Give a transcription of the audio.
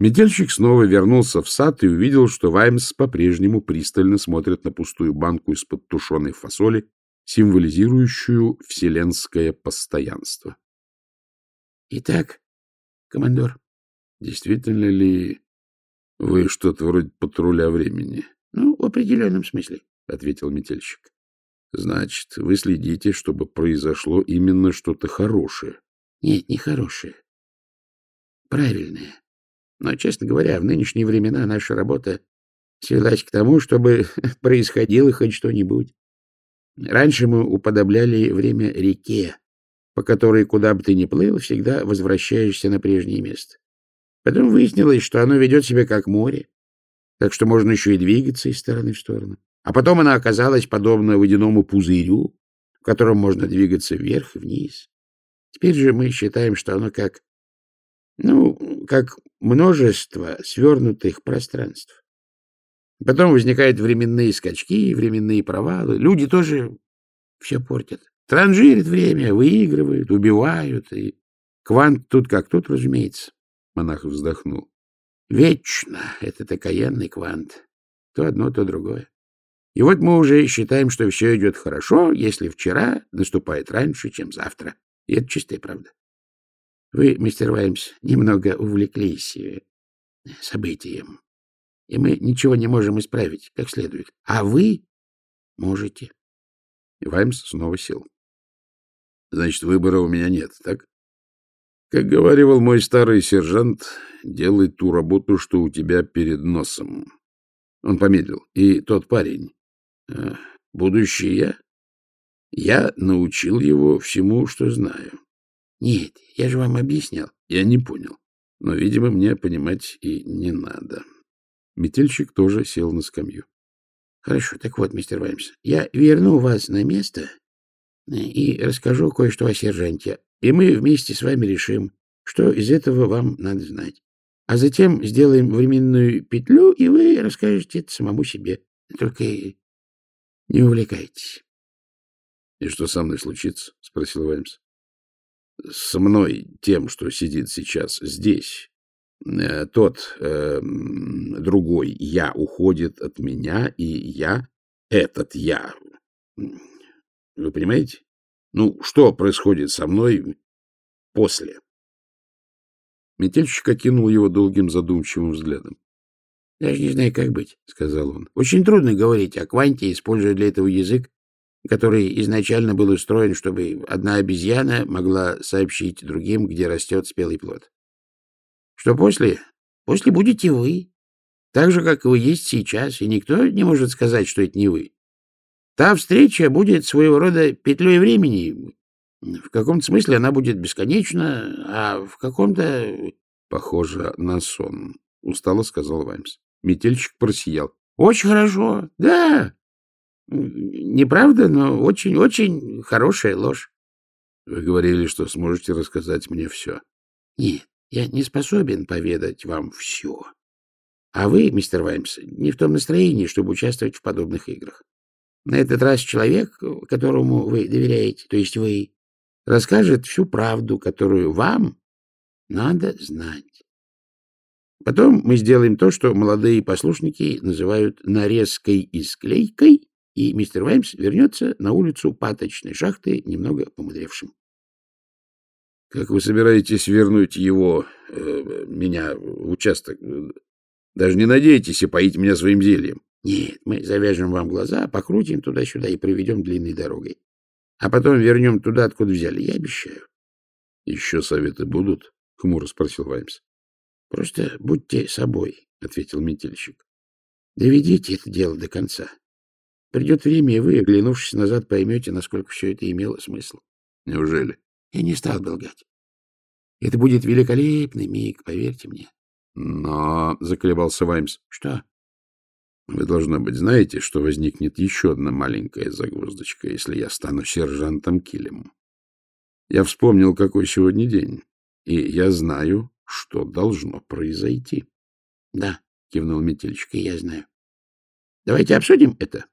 Метельщик снова вернулся в сад и увидел, что Ваймс по-прежнему пристально смотрит на пустую банку из-под тушеной фасоли, символизирующую вселенское постоянство. — Итак, командор, действительно ли вы что-то вроде патруля времени? — Ну, в определенном смысле, — ответил метельщик. — Значит, вы следите, чтобы произошло именно что-то хорошее. — Нет, не хорошее. Правильное. Но, честно говоря, в нынешние времена наша работа свелась к тому, чтобы происходило хоть что-нибудь. Раньше мы уподобляли время реке, по которой, куда бы ты ни плыл, всегда возвращаешься на прежнее место. Потом выяснилось, что оно ведет себя как море, так что можно еще и двигаться из стороны в сторону. А потом она оказалась подобна водяному пузырю, в котором можно двигаться вверх и вниз. Теперь же мы считаем, что оно как, ну, как множество свернутых пространств. Потом возникают временные скачки, временные провалы. Люди тоже все портят. Транжирят время, выигрывают, убивают. И квант тут как тут, разумеется. Монах вздохнул. Вечно этот окаянный квант. То одно, то другое. И вот мы уже считаем, что все идет хорошо, если вчера наступает раньше, чем завтра. И это чистая правда. Вы, мистер Ваймс, немного увлеклись э, событием, и мы ничего не можем исправить как следует. А вы можете. Ваймс снова сел. — Значит, выбора у меня нет, так? Как говаривал мой старый сержант, делай ту работу, что у тебя перед носом. Он помедлил. И тот парень, э, будущий я, я научил его всему, что знаю. Нет, я же вам объяснял. Я не понял. Но, видимо, мне понимать и не надо. Метельщик тоже сел на скамью. Хорошо, так вот, мистер Ваймс, я верну вас на место и расскажу кое-что о сержанте, и мы вместе с вами решим, что из этого вам надо знать. А затем сделаем временную петлю, и вы расскажете это самому себе. Только не увлекайтесь. — И что со мной случится? — спросил Ваймс со мной тем, что сидит сейчас здесь, э, тот э, другой я уходит от меня, и я, этот я. Вы понимаете? Ну, что происходит со мной после? Метельщик окинул его долгим задумчивым взглядом. — Даже не знаю, как быть, — сказал он. — Очень трудно говорить о кванте, используя для этого язык, который изначально был устроен, чтобы одна обезьяна могла сообщить другим, где растет спелый плод. Что после? После будете вы. Так же, как вы есть сейчас, и никто не может сказать, что это не вы. Та встреча будет своего рода петлей времени. В каком-то смысле она будет бесконечна, а в каком-то... — Похоже на сон, — устало сказал Ваймс. Метельщик просиял. — Очень хорошо. Да, Неправда, но очень-очень хорошая ложь. Вы говорили, что сможете рассказать мне все. Нет, я не способен поведать вам все. А вы, мистер Ваймс, не в том настроении, чтобы участвовать в подобных играх. На этот раз человек, которому вы доверяете, то есть вы, расскажет всю правду, которую вам надо знать. Потом мы сделаем то, что молодые послушники называют нарезкой и склейкой, и мистер Ваймс вернется на улицу паточной шахты немного помудревшим. — Как вы собираетесь вернуть его, э, меня, в участок? Даже не надеетесь опоить меня своим зельем? — Нет, мы завяжем вам глаза, покрутим туда-сюда и проведем длинной дорогой. А потом вернем туда, откуда взяли, я обещаю. — Еще советы будут? — хмуро спросил Ваймс. — Просто будьте собой, — ответил метельщик. — Доведите это дело до конца. Придет время, и вы, оглянувшись назад, поймете, насколько все это имело смысл. Неужели? Я не стал бы лгать. Это будет великолепный миг, поверьте мне. Но, — заколебался Ваймс. — Что? Вы, должно быть, знаете, что возникнет еще одна маленькая загвоздочка, если я стану сержантом Килем. Я вспомнил, какой сегодня день, и я знаю, что должно произойти. — Да, — кивнул метельщик, — и я знаю. Давайте обсудим это.